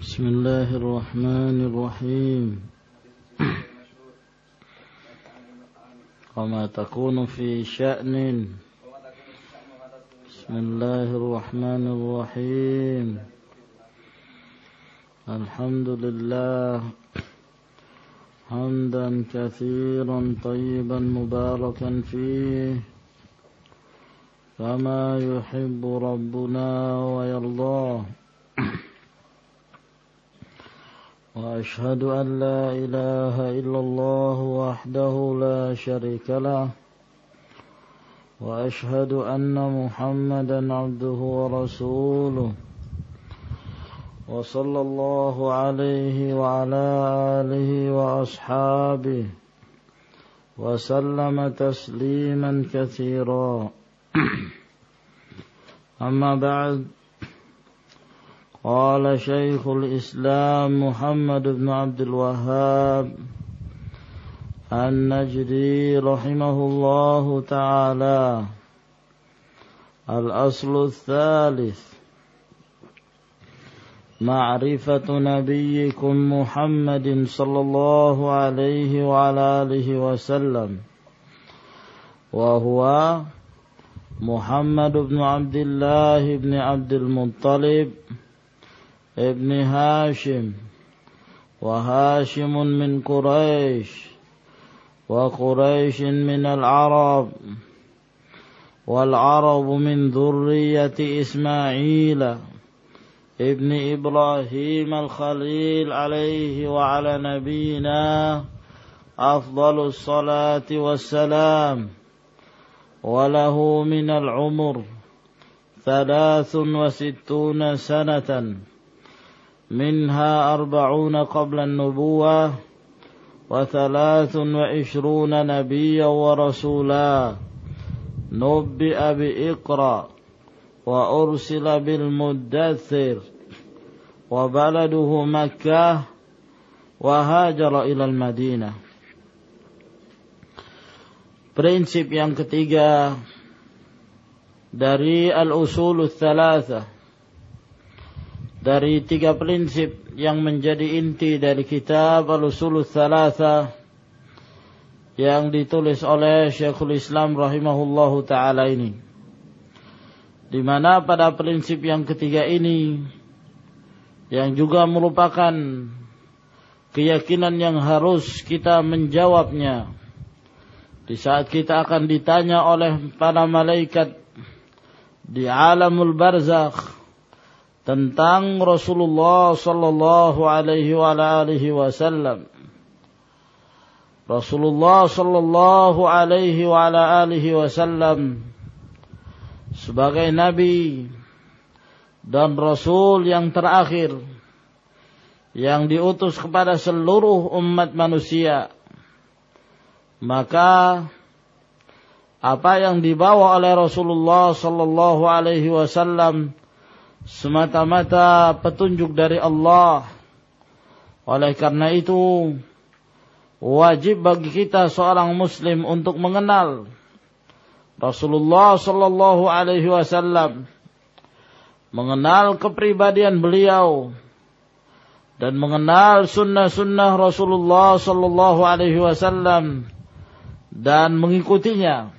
بسم الله الرحمن الرحيم. وما تكون في شأن. بسم الله الرحمن الرحيم. الحمد لله. حمدا كثيرا طيبا مباركا فيه. كما يحب ربنا ويرضاه. وأشهد أن لا إله إلا الله وحده لا شريك له وأشهد أن محمدا عبده ورسوله وصلى الله عليه وعلى آله وأصحابه وسلم تسليما كثيرا. أما بعد قال شيخ الإسلام محمد بن عبد الوهاب النجدي رحمه الله تعالى. الأصل الثالث معرفة نبيكم محمد صلى الله عليه وعلى آله وسلم وهو محمد بن عبد الله بن عبد المطلب ابن هاشم وهاشم من قريش وقريش من العرب والعرب من ذرية إسماعيل ابن إبراهيم الخليل عليه وعلى نبينا أفضل الصلاة والسلام. وله من العمر ثلاث وستون سنة. منها أربعون قبل النبوة وثلاث وعشرون نبيا ورسولا. نبئ بإقرأ وأرسل بالمدثر. وبلده مكة وهاجر إلى المدينة. Prinsip yang ketiga dari al-usul thalatha dari tiga prinsip yang menjadi inti dari kitab al-usul thalatha yang ditulis oleh Syekhul Islam rahimahullahu taala ini. Di mana pada prinsip yang ketiga ini yang juga merupakan keyakinan yang harus kita menjawabnya di saat kita akan ditanya oleh para malaikat di alamul barzakh tentang Rasulullah sallallahu alaihi wa alihi wasallam. Rasulullah sallallahu alaihi wa alihi wasallam sebagai nabi dan rasul yang terakhir yang diutus kepada seluruh umat manusia maka apa yang dibawa oleh Rasulullah sallallahu alaihi wasallam semata-mata petunjuk dari Allah. Oleh karena itu wajib bagi kita seorang muslim untuk mengenal Rasulullah sallallahu alaihi wasallam mengenal kepribadian beliau dan mengenal sunnah-sunnah Rasulullah sallallahu alaihi wasallam dan mengikutinya.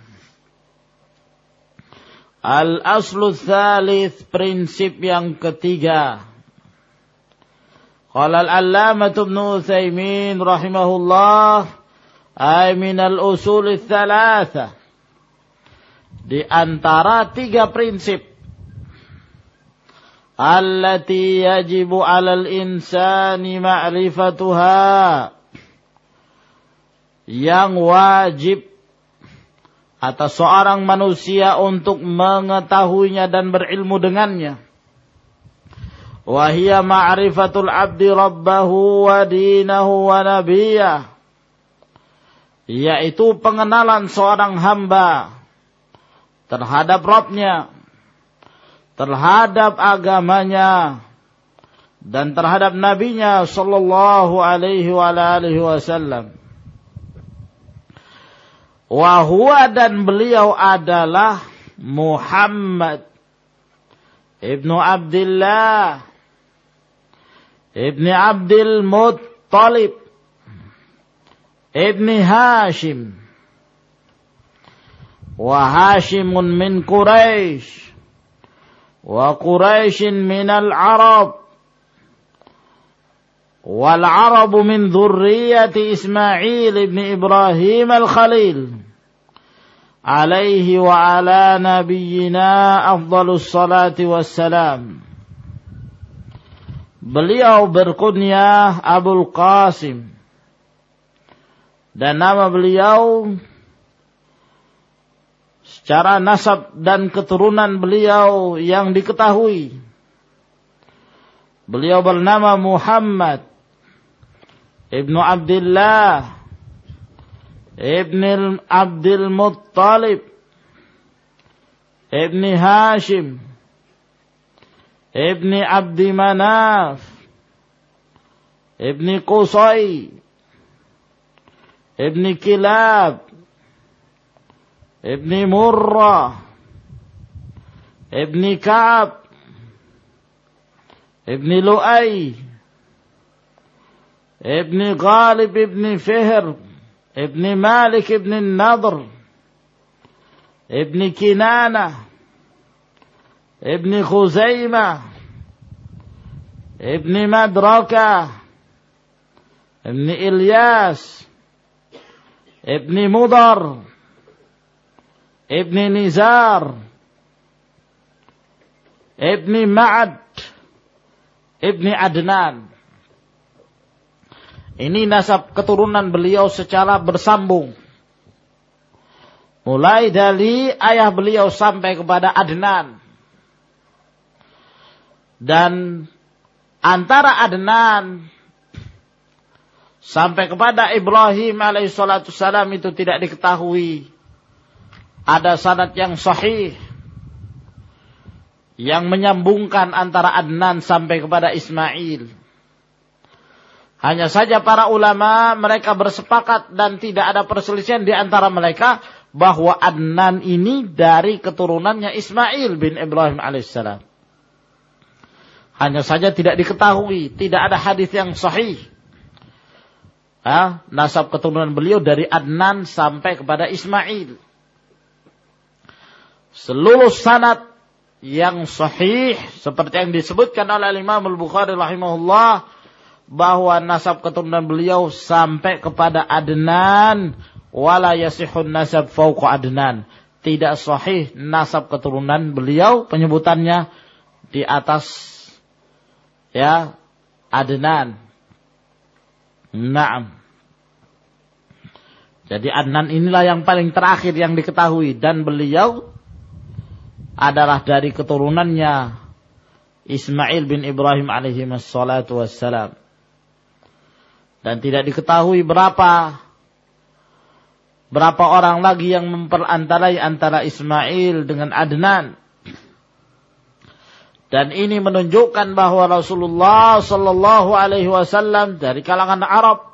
Al-aslu thalith prinsip yang ketiga. Qala al-allamah Ibn Utsaimin rahimahullah ay min al-usul thalatha. Di antara tiga prinsip allati yajibu 'alal insani ma'rifatuha yang wajib atas seorang manusia untuk mengetahuinya dan berilmu dengannya. Wahia ma'rifatul abdi rabbahu wa dinahu wa nabiyah. Yaitu pengenalan seorang hamba terhadap Rabbnya, terhadap agamanya, dan terhadap nabinya sallallahu alaihi wa alihi wasallam. Wahua dan beliau adalah Muhammad Ibnu Abdullah ابن عبد المطلب ابن هاشم وهاشم من قريش وقريش من العرب والعرب من ذرية إسماعيل بن إبراهيم الخليل عليه وعلى نبينا أفضل الصلاة والسلام Beliau berkunyah Abul Qasim. Dan nama beliau secara nasab dan keturunan beliau yang diketahui. Beliau bernama Muhammad Ibnu Abdullah Ibn Abdul Muttalib Ibn Hashim ابن عبد مناف ابن قصي ابن كلاب ابن مرة ابن كعب ابن لؤي ابن غالب ابن فهر. ابن مالك ابن النضر ابن كنانة ابن خزيمة ابن مدركة ابن إلياس ابن مضر ابن نزار ابن معد ابن عدنان. Ini nasab keturunan beliau secara bersambung. Mulai dari ayah beliau sampai kepada Adnan dan antara Adnan sampai kepada Ibrahim alaihissalatu salam itu tidak diketahui ada sanad yang sahih yang menyambungkan antara Adnan sampai kepada Ismail. Hanya saja para ulama mereka bersepakat dan tidak ada perselisihan di antara mereka bahwa Adnan ini dari keturunannya Ismail bin Ibrahim alaihissalam. Hanya saja tidak diketahui, tidak ada hadis yang sahih. Ha? nasab keturunan beliau dari Adnan sampai kepada Ismail. Seluruh sanad yang sahih seperti yang disebutkan oleh Imam Al-Bukhari rahimahullah bahwa nasab keturunan beliau sampai kepada Adnan wala yasihun nasab fauqa Adnan. Tidak sahih nasab keturunan beliau penyebutannya di atas ya Adnan. Naam. Jadi Adnan inilah yang paling terakhir yang diketahui dan beliau adalah dari keturunannya Ismail bin Ibrahim alaihi wassalatu wassalam. Dan tidak diketahui berapa berapa orang lagi yang memperantarai antara Ismail dengan Adnan. Dan ini menunjukkan bahwa Rasulullah Sallallahu Alaihi Wasallam dari kalangan Arab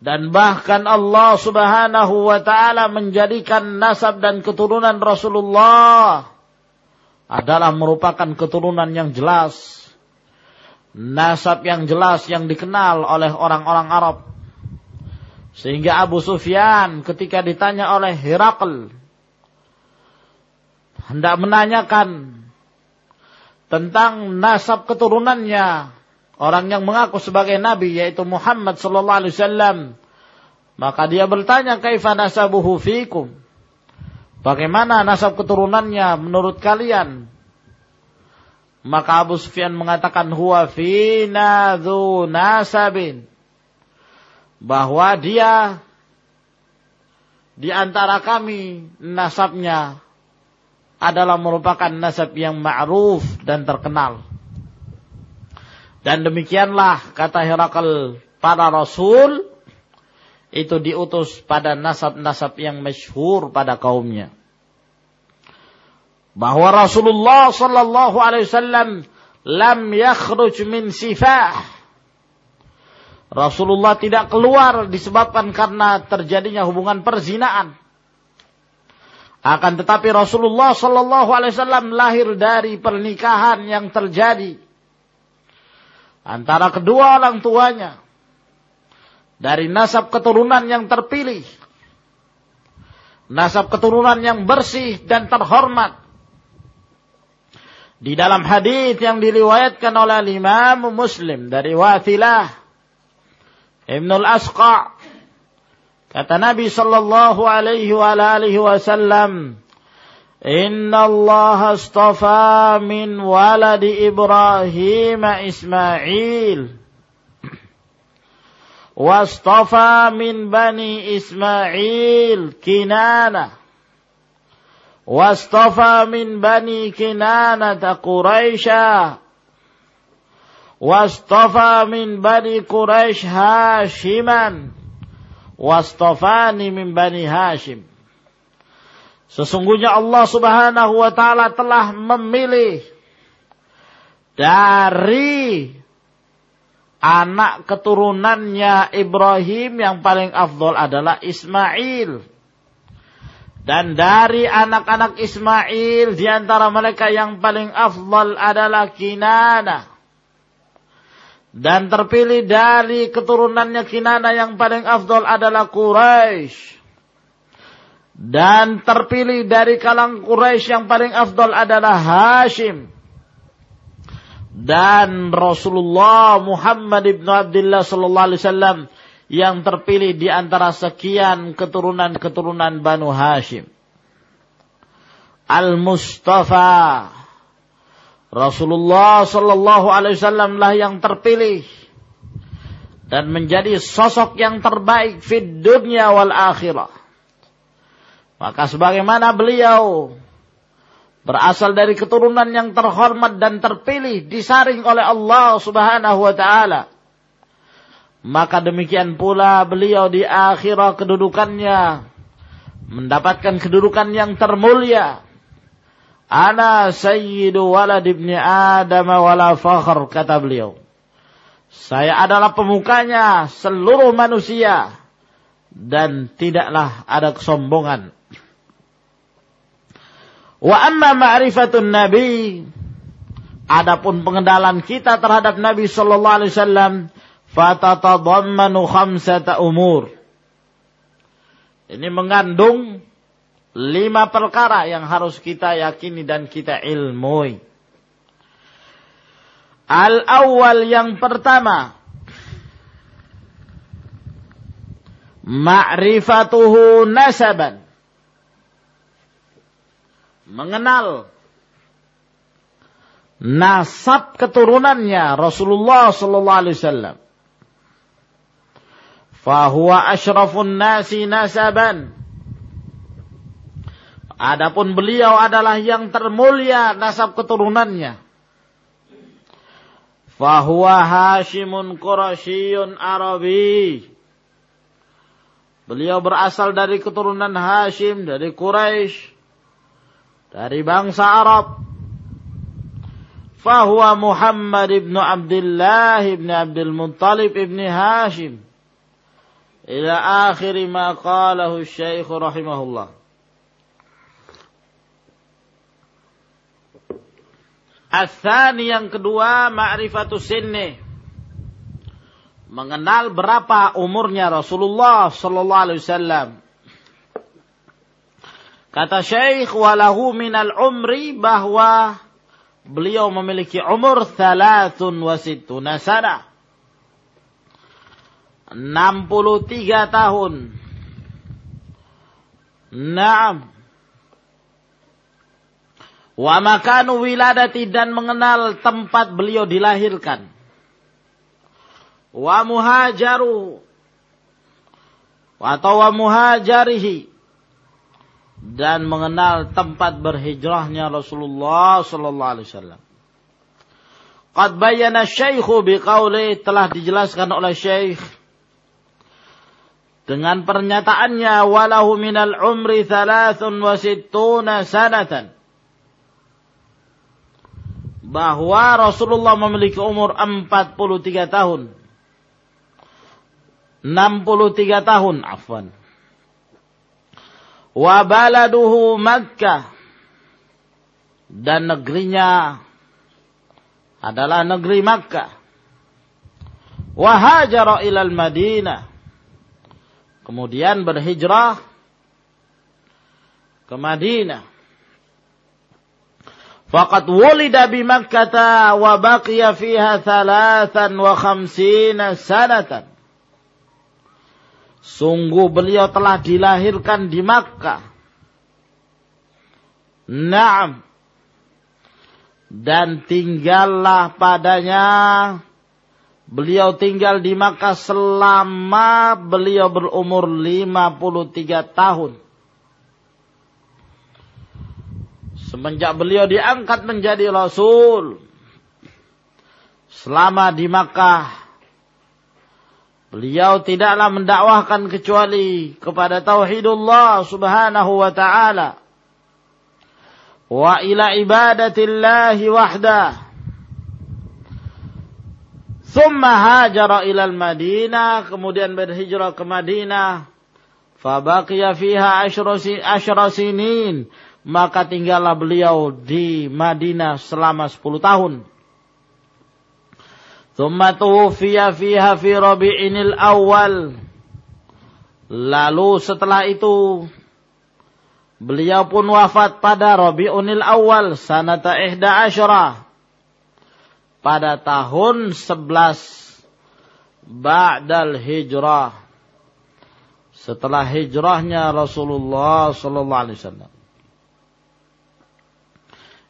dan bahkan Allah Subhanahu Wa Taala menjadikan nasab dan keturunan Rasulullah adalah merupakan keturunan yang jelas, nasab yang jelas yang dikenal oleh orang-orang Arab. Sehingga Abu Sufyan ketika ditanya oleh Herakl hendak menanyakan tentang nasab keturunannya orang yang mengaku sebagai nabi yaitu Muhammad sallallahu alaihi wasallam maka dia bertanya kaifa nasabuhu fikum bagaimana nasab keturunannya menurut kalian maka Abu Sufyan mengatakan huwa fina nasabin bahwa dia di antara kami nasabnya adalah merupakan nasab yang ma'ruf dan terkenal. Dan demikianlah kata Herakal para rasul itu diutus pada nasab-nasab yang masyhur pada kaumnya. Bahwa Rasulullah sallallahu alaihi wasallam lam yakhruj min sifah. Rasulullah tidak keluar disebabkan karena terjadinya hubungan perzinaan. Akan tetapi Rasulullah Shallallahu Alaihi Wasallam lahir dari pernikahan yang terjadi antara kedua orang tuanya dari nasab keturunan yang terpilih, nasab keturunan yang bersih dan terhormat. Di dalam hadis yang diriwayatkan oleh Imam Muslim dari Wathilah Ibnul Asqa kata Nabi sallallahu alaihi wa alihi wasallam Inna Allah astafa min waladi Ibrahim Ismail واصطفى من بني إسماعيل كنانة واصطفى من بني كنانة قريشا واصطفى من بني قريش هاشما واصطفاني من بني هاشم Sesungguhnya Allah subhanahu wa ta'ala telah memilih dari anak keturunannya Ibrahim yang paling afdol adalah Ismail. Dan dari anak-anak Ismail di antara mereka yang paling afdol adalah Kinana. Dan terpilih dari keturunannya Kinana yang paling afdol adalah Quraisy. Dan terpilih dari kalang Quraisy yang paling afdol adalah Hashim dan Rasulullah Muhammad ibn Abdullah sallallahu alaihi wasallam yang terpilih di antara sekian keturunan-keturunan Banu Hashim. Al-Mustafa Rasulullah sallallahu alaihi wasallam lah yang terpilih dan menjadi sosok yang terbaik fid dunya wal akhirah. Maka sebagaimana beliau berasal dari keturunan yang terhormat dan terpilih disaring oleh Allah Subhanahu wa taala maka demikian pula beliau di akhirat kedudukannya. Mendapatkan kedudukan yang termulia. Ana sayyidu walad ibni adam wala fakhr kata beliau. Saya adalah pemukanya seluruh manusia. Dan tidaklah ada kesombongan. Wa amma ma'rifatun Nabi. Adapun pengenalan kita terhadap Nabi sallallahu alaihi wasallam fatatadammanu khamsata umur. Ini mengandung lima perkara yang harus kita yakini dan kita ilmui. Al awal yang pertama ma'rifatuhu nasaban mengenal nasab keturunannya Rasulullah sallallahu alaihi wasallam. Fahuwa asyrafun nasi nasaban. Adapun beliau adalah yang termulia nasab keturunannya. Fahuwa Hashimun Qurashiyun Arabi. Beliau berasal dari keturunan Hashim, dari Quraisy dari bangsa Arab. Fahuwa Muhammad ibn Abdullah ibn Abdul Muttalib ibn Hashim. Ila akhir ma qalahu Syekh rahimahullah. Athani yang kedua ma'rifatu sinni. Mengenal berapa umurnya Rasulullah sallallahu alaihi wasallam. Kata Syekh walahu minal umri bahwa beliau memiliki umur thalathun wa sittuna sana. 63 tahun. Naam. Wa makanu wiladati dan mengenal tempat beliau dilahirkan. Wa muhajaru. Atau wa muhajarihi dan mengenal tempat berhijrahnya Rasulullah sallallahu alaihi wasallam. Qad bayyana syaikhu biqauli telah dijelaskan oleh syekh dengan pernyataannya walahu minal umri thalathun wa sittuna sanatan. Bahwa Rasulullah memiliki umur 43 tahun. 63 tahun afwan. Wa baladuhu Makkah. Dan negerinya adalah negeri Makkah. Wahajara ilal Madinah. Kemudian berhijrah ke Madinah. Faqad wulida bi Makkah wa baqiya fiha thalathan wa khamsina sanatan. Sungguh beliau telah dilahirkan di Makkah. Naam. Dan tinggallah padanya Beliau tinggal di Makkah selama beliau berumur 53 tahun. Semenjak beliau diangkat menjadi Rasul. Selama di Makkah. Beliau tidaklah mendakwahkan kecuali kepada Tauhidullah subhanahu wa ta'ala. Wa ila ibadatillahi wahdah Thumma hajara ilal Madinah, kemudian berhijrah ke Madinah. Fabaqiya fiha asyra sinin. Maka tinggallah beliau di Madinah selama 10 tahun. Thumma tuwfiya fiha fi rabi'inil awal. Lalu setelah itu beliau pun wafat pada Rabi'unil awal sanata ihda asyra pada tahun 11 ba'dal hijrah. Setelah hijrahnya Rasulullah sallallahu alaihi wasallam.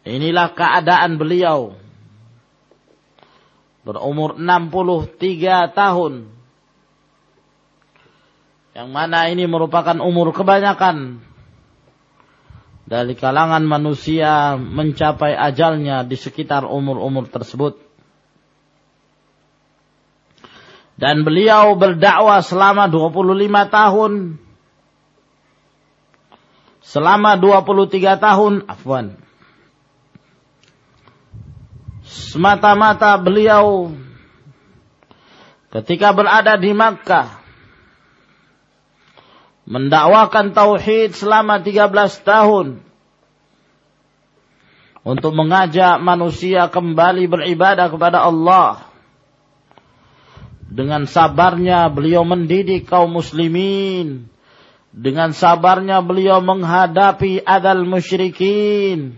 Inilah keadaan beliau. Berumur 63 tahun. Yang mana ini merupakan umur kebanyakan dari kalangan manusia mencapai ajalnya di sekitar umur-umur tersebut. Dan beliau berdakwah selama 25 tahun. Selama 23 tahun, afwan. Semata-mata beliau ketika berada di Makkah mendakwakan tauhid selama 13 tahun untuk mengajak manusia kembali beribadah kepada Allah. Dengan sabarnya beliau mendidik kaum muslimin. Dengan sabarnya beliau menghadapi adal musyrikin.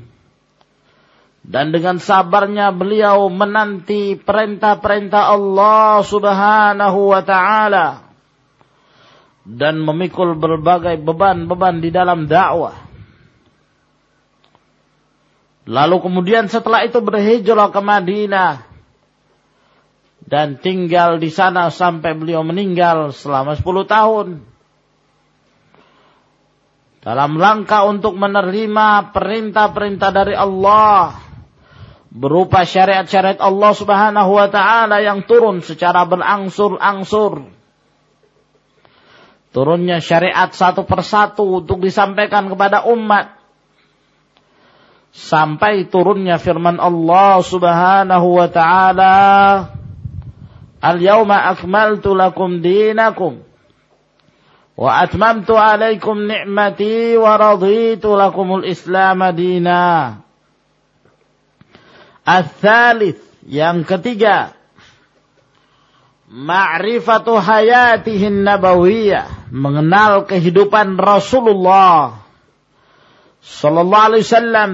Dan dengan sabarnya beliau menanti perintah-perintah Allah subhanahu wa ta'ala dan memikul berbagai beban-beban di dalam dakwah. Lalu kemudian setelah itu berhijrah ke Madinah dan tinggal di sana sampai beliau meninggal selama 10 tahun. Dalam langkah untuk menerima perintah-perintah dari Allah berupa syariat-syariat Allah Subhanahu wa taala yang turun secara berangsur-angsur Turunnya syariat satu persatu untuk disampaikan kepada umat. Sampai turunnya firman Allah subhanahu wa ta'ala. Al-yawma akmaltu lakum dinakum. Wa atmamtu alaikum ni'mati wa raditu lakumul islam dina. Al-thalith. Yang ketiga ma'rifatu hayatihin nabawiyah, mengenal kehidupan Rasulullah sallallahu alaihi wasallam,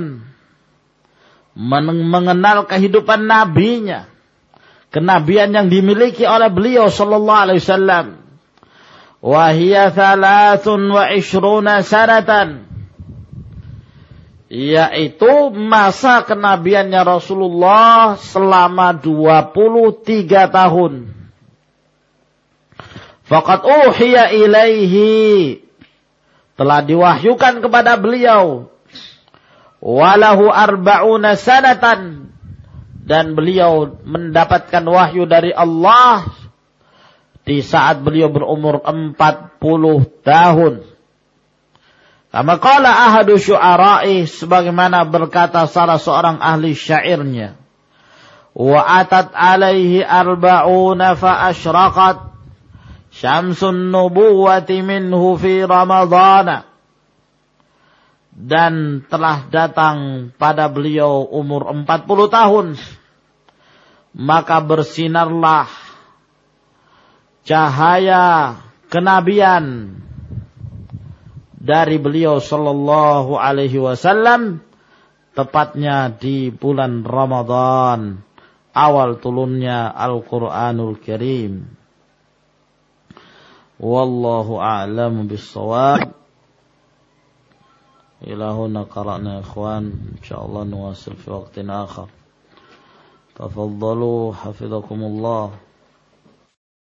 mengenal kehidupan nabinya, kenabian yang dimiliki oleh beliau sallallahu alaihi wasallam. Wa hiya thalathun wa ishruna sanatan. Yaitu masa kenabiannya Rasulullah selama 23 tahun. Fakat uhiya ilaihi. Telah diwahyukan kepada beliau. Walahu arba'una sanatan. Dan beliau mendapatkan wahyu dari Allah. Di saat beliau berumur 40 tahun. Kama qala ahadu syu'ara'i. Sebagaimana berkata salah seorang ahli syairnya. Wa atat alaihi arba'una fa asyraqat syamsun nubuwati minhu fi ramadana dan telah datang pada beliau umur 40 tahun. Maka bersinarlah cahaya kenabian dari beliau sallallahu alaihi wasallam tepatnya di bulan Ramadan awal turunnya Al-Qur'anul Karim والله أعلم بالصواب. إلى هنا قرأنا يا إخوان. إن شاء الله نواصل في وقت آخر. تفضلوا حفظكم الله.